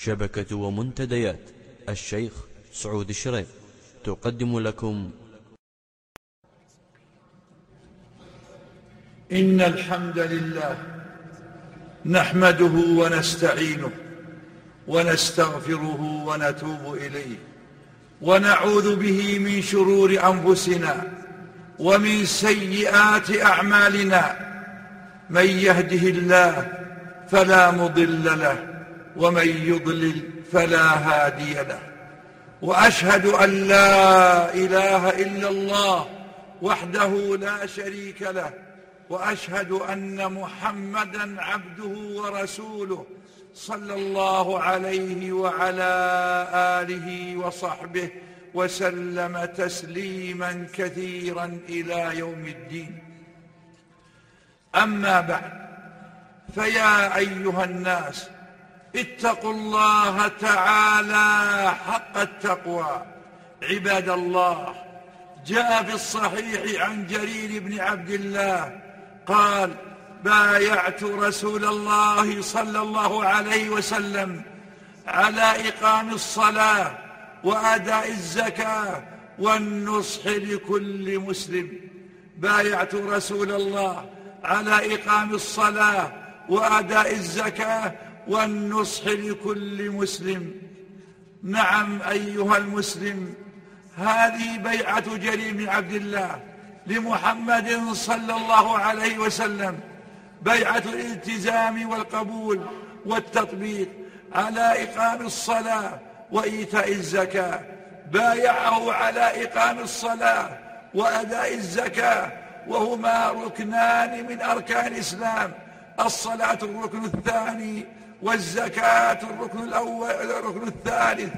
شبكة ومنتديات. الشيخ سعود الشريف تقدم لكم. إن الحمد لله نحمده ونستعينه ونستغفره ونتوب إليه ونعوذ به من شرور أنفسنا ومن سيئات أعمالنا. من يهده الله فلا مضل له ومن يضلل فلا هادي له. وأشهد أن لا إله إلا الله وحده لا شريك له. وأشهد أن محمدا عبده ورسوله صلى الله عليه وعلى آله وصحبه وسلم تسليما كثيرا إلى يوم الدين. أما بعد فيا أيها الناس اتقوا الله تعالى حق التقوى. عباد الله جاء في الصحيح عن جرير بن عبد الله قال بايعت رسول الله صلى الله عليه وسلم على إقام الصلاة وأداء الزكاة والنصح لكل مسلم. بايعت رسول الله على إقام الصلاة وأداء الزكاة والنصح لكل مسلم. نعم أيها المسلم هذه بيعة جرير بن عبد الله لمحمد صلى الله عليه وسلم بيعة الالتزام والقبول والتطبيق على إقام الصلاة وإيتاء الزكاة بايعه على إقام الصلاة وأداء الزكاة وهما ركنان من أركان الإسلام الصلاة الركن الثاني والزكاة الركن الأول الركن الثالث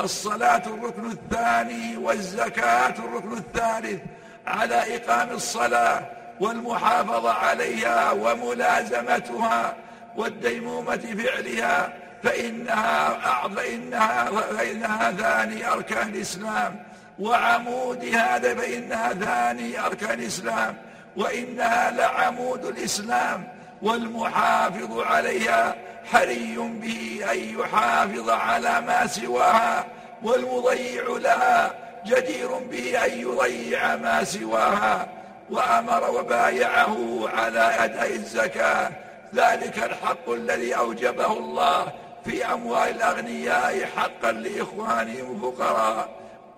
الصلاة الركن الثاني والزكاة الركن الثالث. على إقام الصلاة والمحافظة عليها وملازمتها والديمومة فعلها فإنها, فإنها, فإنها ثاني أركان الإسلام. وعمود هذا فإنها ثاني أركان الإسلام. وإنها لعمود الإسلام. والمحافظ عليها حري به أن يحافظ على ما سواها والمضيع لها جدير به أن يضيع ما سواها. وأمر وبايعه على أداء الزكاة. ذلك الحق الذي أوجبه الله في أموال الأغنياء حقا لإخوانهم الفقراء.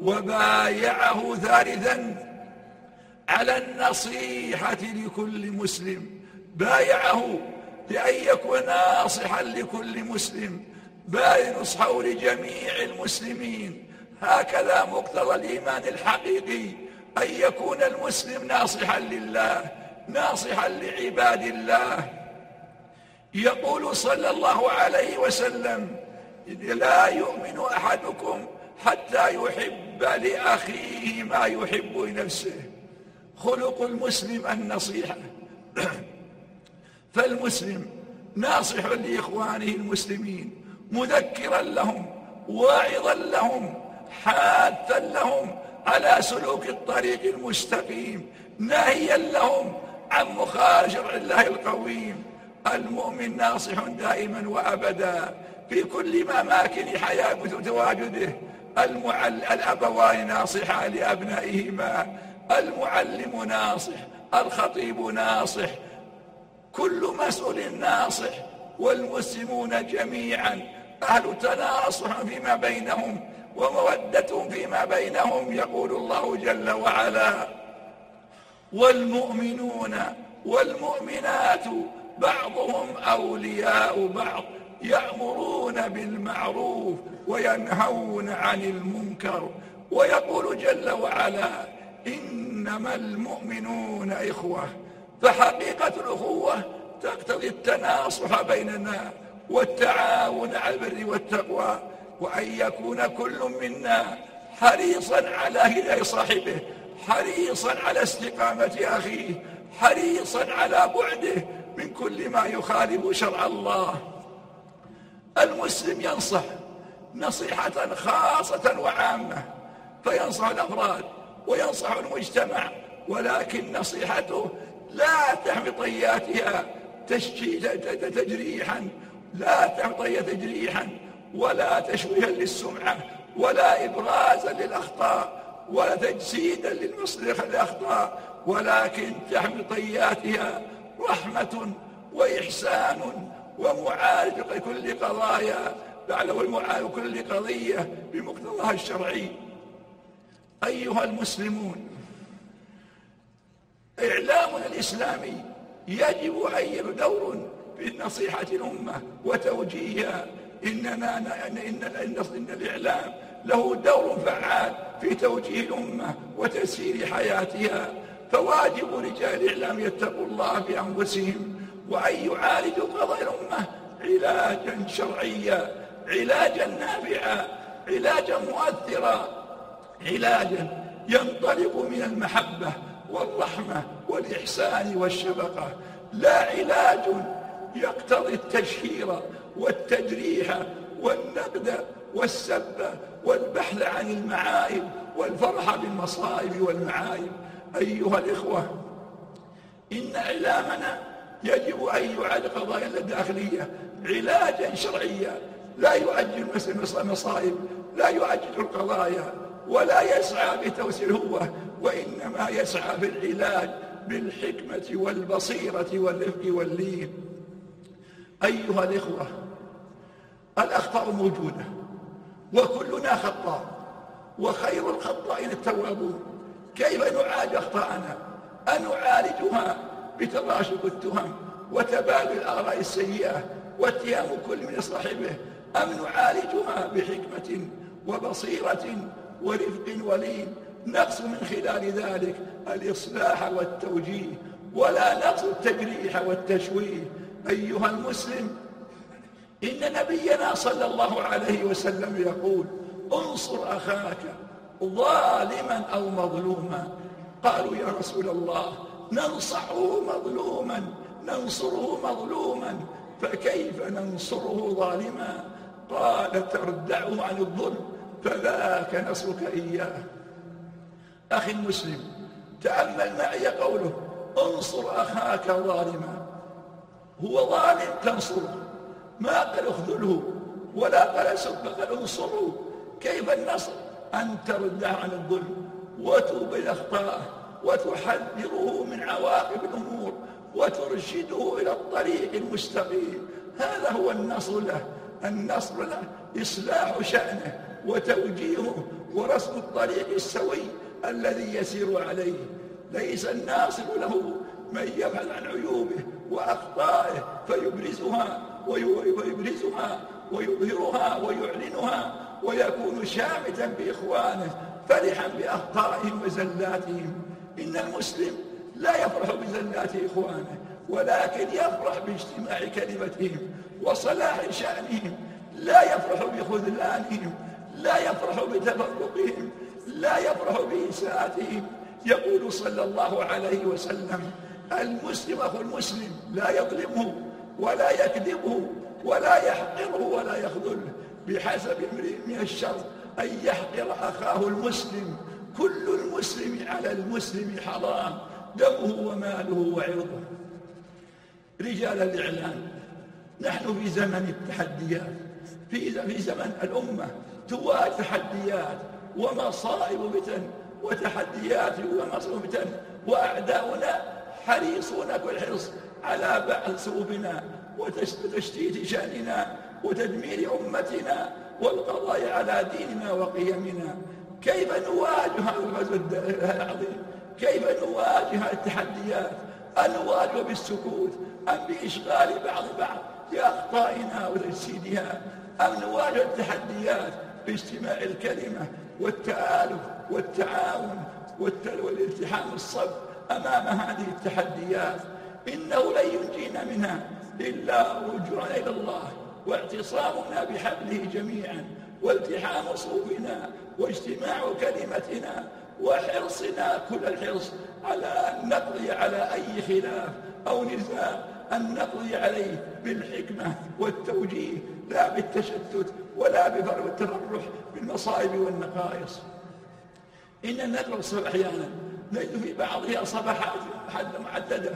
وبايعه ثالثا على النصيحة لكل مسلم. بايعه لأن يكون ناصحا لكل مسلم باي نصحه لجميع المسلمين. هكذا مقتضى الإيمان الحقيقي أن يكون المسلم ناصحا لله ناصحا لعباد الله. يقول صلى الله عليه وسلم لا يؤمن أحدكم حتى يحب لأخيه ما يحب لنفسه. خلق المسلم النصيحة. فالمسلم ناصح لإخوانه المسلمين مذكرا لهم واعظا لهم حاثا لهم على سلوك الطريق المستقيم ناهيا لهم عن مخالف شرع الله القويم. المؤمن ناصح دائما وأبدا في كل مماكن حياة تواجده. المعل... الأبوان ناصحان لأبنائهما. المعلم ناصح الخطيب ناصح كل مسؤول ناصح والمسلمون جميعا. أهل تناصح فيما بينهم ومودة فيما بينهم يقول الله جل وعلا. والمؤمنون والمؤمنات بعضهم أولياء بعض يأمرون بالمعروف وينهون عن المنكر. ويقول جل وعلا إنما المؤمنون إخوة. فحقيقة الأخوة تقتضي التناصح بيننا والتعاون على البر والتقوى وأن يكون كل منا حريصا على هداية صاحبه حريصا على استقامة أخيه حريصا على بعده من كل ما يخالف شرع الله. المسلم ينصح نصيحة خاصة وعامة فينصح الأفراد وينصح المجتمع ولكن نصيحته لا تحمي طياتها تجريحا. لا تحمي طيات تجريحا ولا تشويها للسمعة ولا إبرازا للأخطاء ولا تجسيدا للمصلح الأخطاء ولكن تحمل طياتها رحمة وإحسان ومعالجة كل قضايا. بعد والمعالجة كل قضية بمقتضاها الشرعي. أيها المسلمون إعلامنا الإسلامي يجب أن يكون دور في نصيحة الأمة وتوجيهها إننا إن, إن, إن, إن الإعلام له دور فعال في توجيه الأمة وتسيير حياتها. فواجب رجال الإعلام يتقوا الله بأنفسهم وأن يعالجوا قضايا الأمة علاجا شرعيا علاجا نافعا علاجا مؤثرا علاجا ينطلق من المحبة والرحمة والإحسان والشفقة. لا علاج يقتضي التشهير والتجريح والنقد والسب والبحث عن المعايب والفرح بالمصائب والمعايب. أيها الإخوة إن إعلامنا يجب أن يعاد قضايا الداخلية علاجا شرعيا. لا يؤجل المصائب لا يؤجل القضايا ولا يسعى بتوسيع الهوة وإنما يسعى بالعلاج بالحكمة والبصيرة والرفق واللين. أيها الإخوة الأخطاء موجودة وكلنا خطاء وخير الخطائين التوابون. كيف نعالج أخطاءنا؟ أن نعالجها بتراشق التهم وتبادل الآراء السيئة واتهام كل من صاحبه أم نعالجها بحكمة وبصيرة ورفق ولين؟ نقص من خلال ذلك الإصلاح والتوجيه ولا نقص التجريح والتشويه. أيها المسلم إن نبينا صلى الله عليه وسلم يقول انصر أخاك ظالما أو مظلوما. قالوا يا رسول الله ننصحه مظلوما ننصره مظلوما فكيف ننصره ظالما؟ قال تردعه عن الظلم فذاك نصرك إياه. أخي المسلم تأمل معي قوله انصر أخاك ظالما. هو ظالم تنصره. ما قال اخذله ولا قال سب قال انصره كيف النصر؟ أن ترده عن الظلم وتوب إلى أخطائه وتحذره من عواقب الأمور وترشده إلى الطريق المستقيم. هذا هو النصر له. النصر له إصلاح شأنه وتوجيهه ورسم الطريق السوي الذي يسير عليه ليس الناصر له. من يبحث عن عيوبه وأخطائه فيبرزها ويبرزها ويظهرها ويعلنها ويكون شامتا بإخوانه فرحا بأخطائهم وزلاتهم. إن المسلم لا يفرح بزلات إخوانه ولكن يفرح باجتماع كلمتهم وصلاح شأنهم. لا يفرح بخذلانهم لا يفرح بتفرقهم لا يفرح بإساءتهم يقول صلى الله عليه وسلم المسلم أخو المسلم لا يظلمه ولا يكذبه ولا يحقره ولا يخذله بحسب امرئ من الشر أن يحقر أخاه المسلم. كل المسلم على المسلم حرام دمه وماله وعرضه. رجال الإعلام نحن في زمن التحديات في زمن الأمة تواجه تحديات ومصائب فتن وتحديات ومصائب فتن وأعداؤنا حريصون كل حرص على بعث سوبنا وتشتيت شأننا وتدمير أمتنا والقضاء على ديننا وقيمنا. كيف نواجه هذا الغزو العظيم؟ كيف نواجه التحديات؟ أن نواجه بالسكوت أم بإشغال بعض بعض بأخطائنا وتجسيدها؟ أم نواجه التحديات باجتماع الكلمة والتآلف والتعاون والالتحام الصف أمام هذه التحديات إنه لن ينجينا منها إلا رجوعنا إلى الله واعتصامنا بحبله جميعا والتحام صوفنا واجتماع كلمتنا وحرصنا كل الحرص على أن نقضي على أي خلاف أو نزاع أن نقضي عليه بالحكمة والتوجيه لا بالتشتت ولا بالتفرح بالمصائب والنقائص. إن نقرأ أحيانا نجد في بعضها صفحات محددة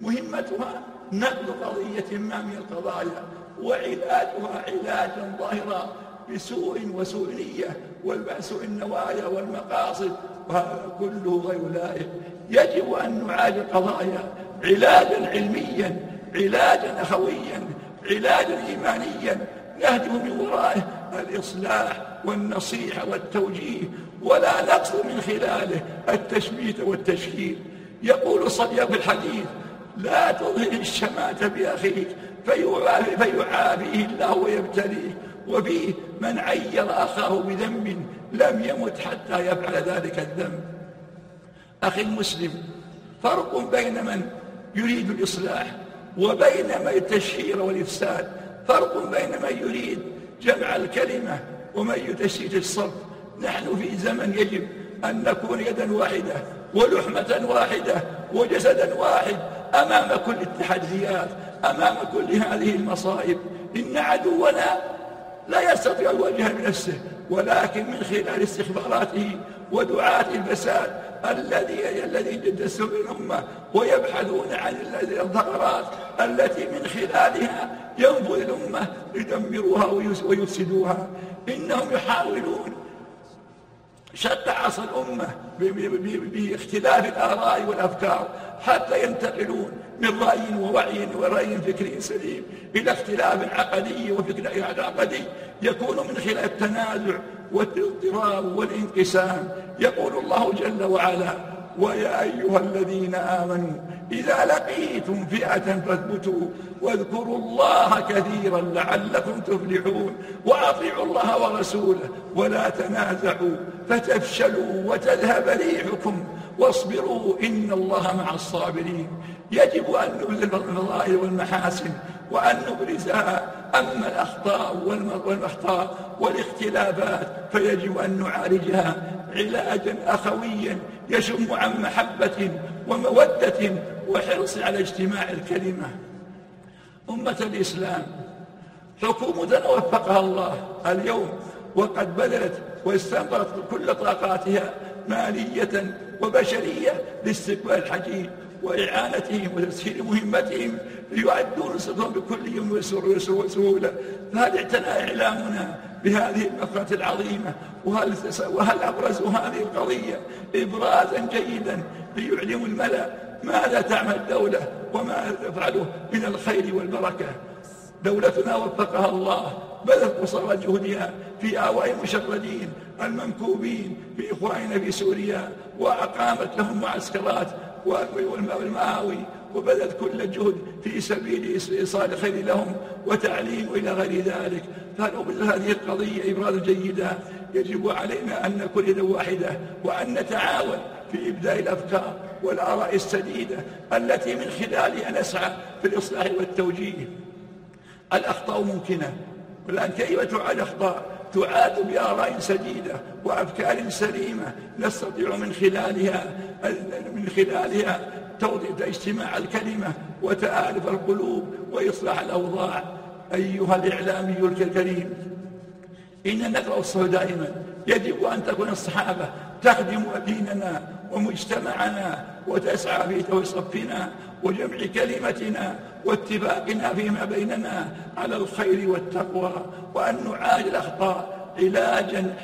مهمتها نقل قضية ما من القضايا وعلاجها علاجا ظاهرا بسوء وسوء نية والبأس النوايا والمقاصد وهذا كله غير لائق. يجب أن نعالج القضايا علاجا علميا علاجا أخويا علاجا إيمانيا نهدم من ورائه الإصلاح والنصيحة والتوجيه ولا نقصد من خلاله التشميت والتشكيل يقول في الحديث لا تظهر الشماتة بأخيك فيعافيه الله ويبتليه وفيه من عير أخاه بذنب لم يمت حتى يفعل ذلك الذنب. أخي المسلم فرق بين من يريد الإصلاح وبين من التشهير والإفساد فرق بين من يريد جمع الكلمة ومن يتشيد الصف نحن في زمن يجب أن نكون يدا واحدة ولحمة واحدة وجسدا واحد أمام كل التحديات أمام كل هذه المصائب. إن عدونا لا يستطيع الواجهة بنفسه ولكن من خلال استخباراته ودعاة الفساد الذي الذي يدسون الأمة ويبحثون عن الثغرات التي من خلالها ينفذ الأمة يدمروها ويفسدوها. إنهم يحاولون شتى عصا الأمة باختلاف الآراء والأفكار حتى ينتقلون من رأي ووعي ورأي فكري سليم إلى اختلاف عقدي وفكر عقدي يكون من خلال التنازع والإضطراب والانقسام. يقول الله جل وعلا ويا أيها الذين آمنوا إذا لقيتم فئة فاثبتوا واذكروا الله كثيرا لعلكم تفلحون وأطيعوا الله ورسوله ولا تنازعوا فتفشلوا وتذهب ريحكم واصبروا إن الله مع الصابرين. يجب أن نبذل الفضائل والمحاسن وأن نبرزها أما الأخطاء والأخطاء والاختلافات فيجب أن نعالجها علاجا أخويا يشم عن محبة ومودة وحرص على اجتماع الكلمة. أمة الإسلام حكومتنا وفقها الله اليوم وقد بذلت واستنفرت كل طاقاتها مالية وبشرية لاستقبال الحجيج وإعانتهم وتسهيل مهمتهم ليعدون نصرهم بكل يوم وسهولة فهل اعتنى إعلامنا بهذه الفقرة العظيمة؟ وهل, وهل أبرزوا هذه القضية إبرازا جيدا ليعلموا الملأ ماذا تعمل الدولة وما تفعله من الخير والبركة؟ دولتنا وفقها الله. بذلت قصارى جهدها في آواء المشردين المنكوبين في إخواننا في سوريا وأقامت لهم معسكرات والمآوي وبذلت كل الجهد في سبيل إيصال خير لهم وتعليم إلى غير ذلك. هذه القضية إبراز جيدا يجب علينا أن نكون يدا واحدة وأن نتعاون في إبداء الأفكار والآراء السديدة التي من خلالها نسعى في الإصلاح والتوجيه. الأخطاء ممكنة والآن كيف تعاد أخطاء؟ تعاد بآراء سديدة وأفكار سليمة نستطيع من خلالها من خلالها توضيح اجتماع الكلمة وتآلف القلوب وإصلاح الأوضاع. أيها الإعلامي الكريم إن نقرأ الصحف دائما. يجب أن تكون الصحابة تخدم ديننا ومجتمعنا وتسعى في توي صفنا وجمع كلمتنا واتفاقنا فيما بيننا على الخير والتقوى وأن نعالج الأخطاء علاجا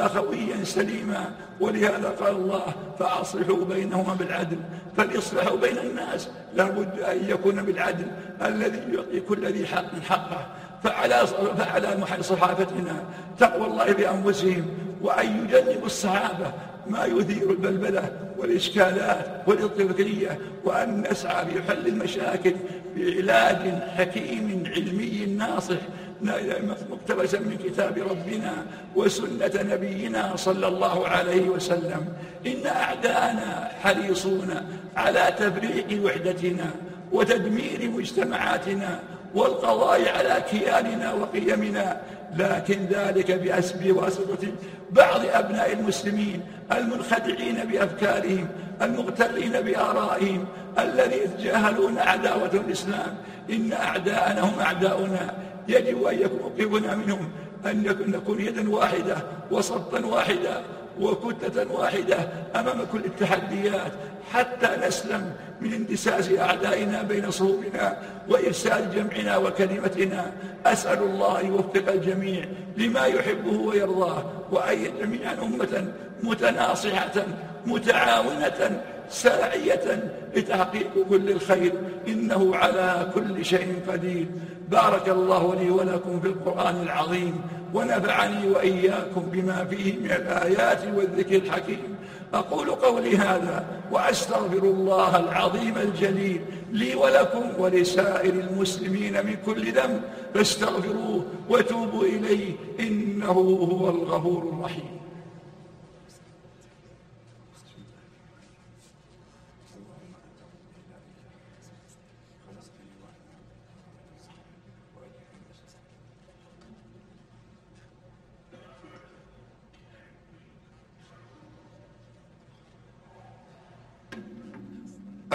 أخويا سليما. ولهذا قال الله فأصلحوا بينهما بالعدل فالإصلاح بين الناس لابد أن يكون بالعدل الذي يعطي كل ذي حق حقه. فعلى فعلى صحافتنا تقوى الله بأنفسهم وأن يجنبوا الصحابة ما يثير البلبلة. والإشكالات والاضطرابية وأن نسعى في حل المشاكل بعلاج حكيم علمي ناصح مقتبسا من كتاب ربنا وسنة نبينا صلى الله عليه وسلم. إن أعداءنا حريصون على تفريق وحدتنا وتدمير مجتمعاتنا والقضاء على كياننا وقيمنا لكن ذلك بأسب وأسرة بعض أبناء المسلمين المنخدعين بأفكارهم المغترين بآرائهم الذين يتجاهلون عداوة الإسلام. إن أعداءنا هم أعداؤنا. يجب أن يكون منهم. أن نكون يدا واحدة وصفا واحدا وكتلة واحدة أمام كل التحديات حتى نسلم من اندساس أعدائنا بين صفوفنا وإفساد جمعنا وكلمتنا. أسأل الله يوفق الجميع لما يحبه ويرضاه وأن جميعا أمة متناصحة متعاونة ساعية لتحقيق كل الخير. إنه على كل شيء قدير. بارك الله لي ولكم في القرآن العظيم ونفعني وإياكم بما فيه من الآيات والذكر الحكيم. أقول قولي هذا وأستغفر الله العظيم الجليل لي ولكم ولسائر المسلمين من كل ذنب. فاستغفروه وتوبوا إليه إنه هو الغفور الرحيم.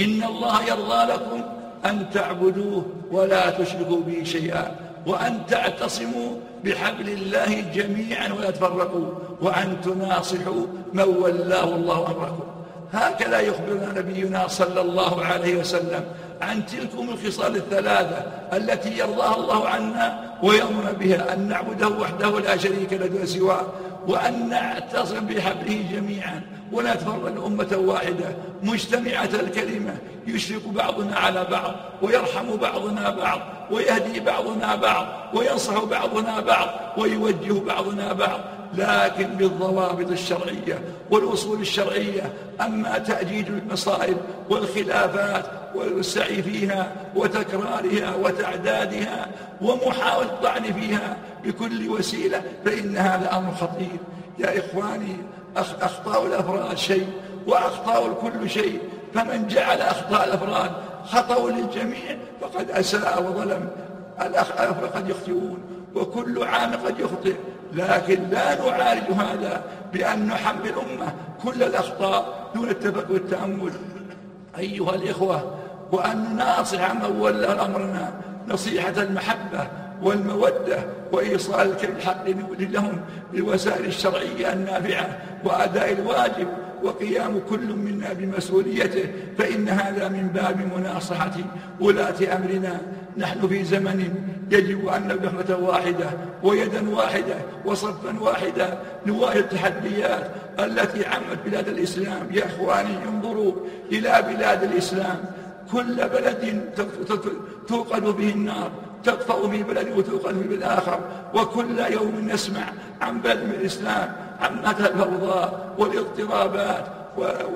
إن الله يرضى لكم أن تعبدوه ولا تشركوا به شيئا وأن تعتصموا بحبل الله جميعا ولا تفرقوا وأن تناصحوا من ولاه الله أمركم. هكذا يخبرنا نبينا صلى الله عليه وسلم عن تلكم الخصال الثلاثة التي يرضاها الله عنا ويأمر بها أن نعبده وحده لا شريك له سواه. وأن نعتصم بحبله جميعا ولا تفرق أمة واحدة مجتمعة الكلمة يشرك بعضنا على بعض ويرحم بعضنا بعض ويهدي بعضنا بعض وينصح بعضنا بعض ويوجه بعضنا بعض. لكن بالضوابط الشرعية والأصول الشرعية أما تأجيج المصائب والخلافات والسعي فيها وتكرارها وتعدادها ومحاولة الطعن فيها بكل وسيلة فإن هذا أمر خطير. يا إخواني أخطاء الأفراد شيء وأخطاء الكل شيء فمن جعل أخطاء الأفراد خطأ للجميع فقد أساء وظلم. الأفراد قد يخطئون وكل عام قد يخطئ. لكن لا نعالج هذا بأن نحمل الأمة كل الأخطاء دون التفكر والتأمل. أيها الإخوة وأن نناصح من ولى أمرنا نصيحة المحبة والمودة وإيصال الكلم الحق لهم بالوسائل الشرعية النافعة وأداء الواجب وقيام كل منا بمسؤوليته فإن هذا من باب مناصحة ولاة أمرنا. نحن في زمن يجب أن نبقى واحدة ويدا واحدة وصفا واحدا نواجه التحديات التي عمت بلاد الإسلام. يا إخواني انظروا إلى بلاد الإسلام. كل بلد توقد به النار تطفأ في بلد وتوقد في بلد آخر وكل يوم نسمع عن بلد من الإسلام عن الفوضى والاضطرابات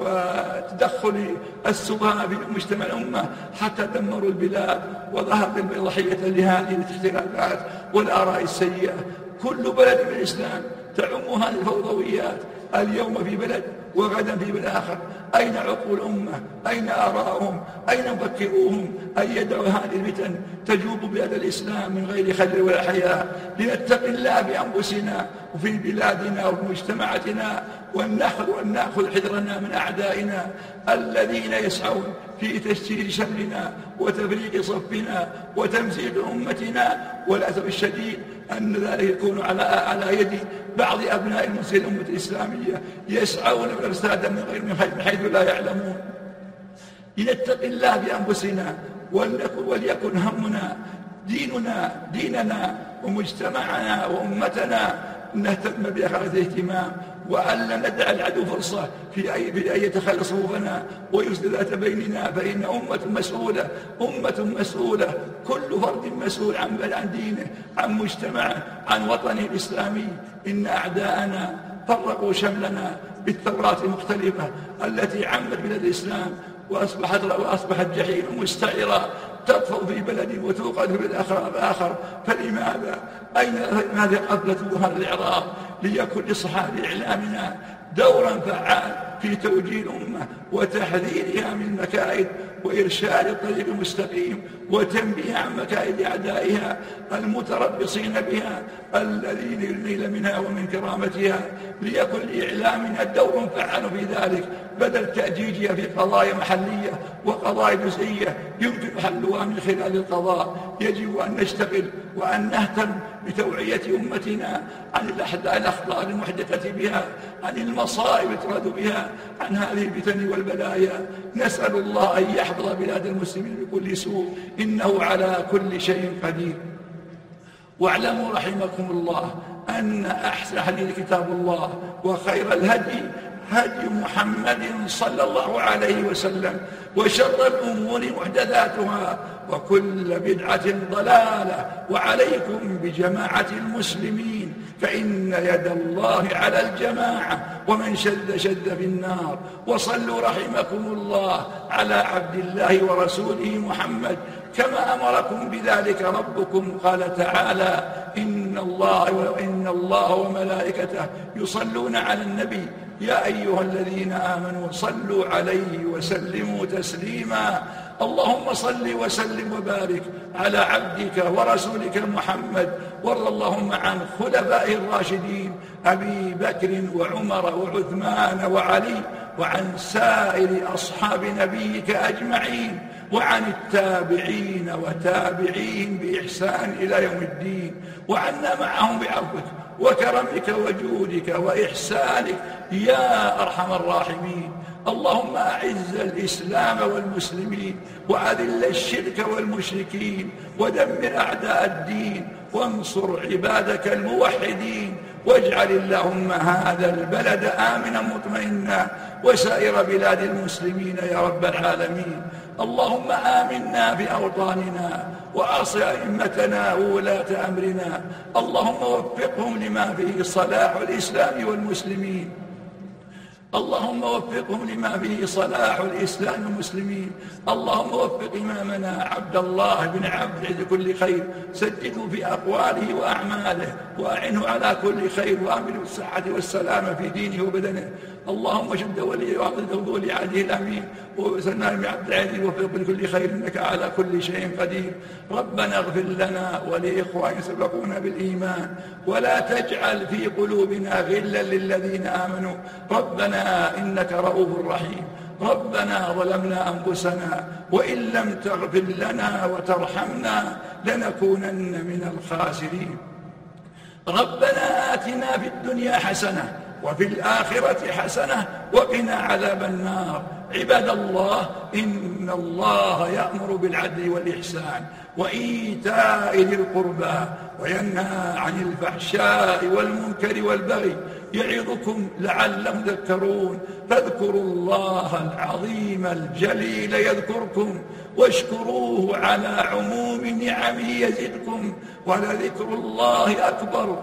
وتدخل السفهاء في مجتمع الأمة حتى دمروا البلاد وظهرت ضحية لهذه الاختلافات والآراء السيئة. كل بلد من الإسلام تعم هذه الفوضويات اليوم في بلد وغدا في بلد آخر. أين عقول الأمة؟ أين آراءهم أين مفكروهم أن يدعوا هذه الفتن تجوب بلاد الإسلام من غير خجل ولا حياء لنتقي الله بأنفسنا وفي بلادنا وفي مجتمعاتنا ونأخذ وأن نأخذ حذرنا من أعدائنا الذين يسعون في تشتيت شملنا وتفريق صفنا وتمزيق أمتنا. والأسف الشديد أن ذلك يكون على على يد بعض أبناء المسلمين الأمة الإسلامية يسعون بالإرساد من غير من حيث لا يعلمون. لنتقي الله بأنفسنا وليكن همنا ديننا ديننا ومجتمعنا وأمتنا. نهتم بأخذ الاهتمام وأن لا ندع العدو فرصة في أي في أن يتخلى صفوفنا. ويسد ذات بيننا فإن أمة مسؤولة أمة مسؤولة. كل فرد مسؤول عن عن دينه عن مجتمعه عن وطنه الإسلامي. إن أعداءنا فرقوا شملنا بالثورات المختلفة التي عمت بلاد الإسلام وأصبحت وأصبحت جحيم مستعرة تطفو في بلد وتوقد في الآخر آخر فلماذا؟ أين هذه قبلة وهذا الإعراض ليكن لصحاب إعلامنا دورا فعال في توجيه الأمة وتحذيرها من المكائد وإرشاد الطريق المستقيم وتنبيه عن مكائد أعدائها المتربصين بها الذين ينيل منها ومن كرامتها ليكن لإعلامنا دور فعال في ذلك بدل تأجيجها في قضايا محلية وقضايا جزئية يمكن حلها من خلال القضاء. يجب أن نشتغل وأن نهتم بتوعية أمتنا عن الأخطاء المحدثة بها عن المصائب تراد بها عن هذه الفتن والبلايا. نسأل الله أن يحفظ بلاد المسلمين بكل سوء. إنه على كل شيء قدير. واعلموا رحمكم الله أن أحسن حديث كتاب الله وخير الهدي هدي محمد صلى الله عليه وسلم وشر الأمور محدثاتها وكل بدعة ضلالة وعليكم بجماعة المسلمين فإن يد الله على الجماعة ومن شد شد في النار. وصلوا رحمكم الله على عبد الله ورسوله محمد كما أمركم بذلك ربكم. قال تعالى إن الله وإن الله وملائكته يصلون على النبي. يا أيها الذين آمنوا صلوا عليه وسلموا تسليما. اللهم صل وسلم وبارك على عبدك ورسولك محمد وارض اللهم عن خلفائه الراشدين أبي بكر وعمر وعثمان وعلي وعن سائر أصحاب نبيك أجمعين وعن التابعين وتابعين بإحسان إلى يوم الدين وعنا معهم بعفوك وكرمك وجودك وإحسانك يا أرحم الراحمين. اللهم أعز الإسلام والمسلمين وأذل الشرك والمشركين ودمر أعداء الدين وانصر عبادك الموحدين واجعل اللهم هذا البلد آمنا مطمئنا وسائر بلاد المسلمين يا رب العالمين. اللهم آمنا في أوطاننا وأصل أئمتنا وولاة أمرنا. اللهم وفقهم لما فيه صلاح الإسلام والمسلمين. اللهم وفقهم لما فيه صلاح الإسلام والمسلمين اللهم وفق إمامنا عبد الله بن عبد كل خير. سدده في أقواله وأعماله وأعنه على كل خير وأمره الصحة والسلامة في دينه وبدنه. اللهم شد ولي وعضده ولي عهده الأمين وسلمان بن عبد العزيز وفق بكل خير إنك على كل شيء قدير. ربنا اغفر لنا ولإخواننا سبقونا بالإيمان ولا تجعل في قلوبنا غلا للذين آمنوا. ربنا إنك رؤوف رحيم. ربنا ظلمنا أنفسنا وإن لم تغفر لنا وترحمنا لنكونن من الخاسرين. ربنا آتنا في الدنيا حسنة وفي الآخرة حسنة وقنا عذاب النار. عباد الله إن الله يأمر بالعدل والإحسان وإيتاء ذي القربى وينهى عن الفحشاء والمنكر والبغي يعظكم لعلهم تذكرون فاذكروا الله العظيم الجليل يذكركم واشكروه على عموم نعمه يزدكم ولذكر الله أكبر.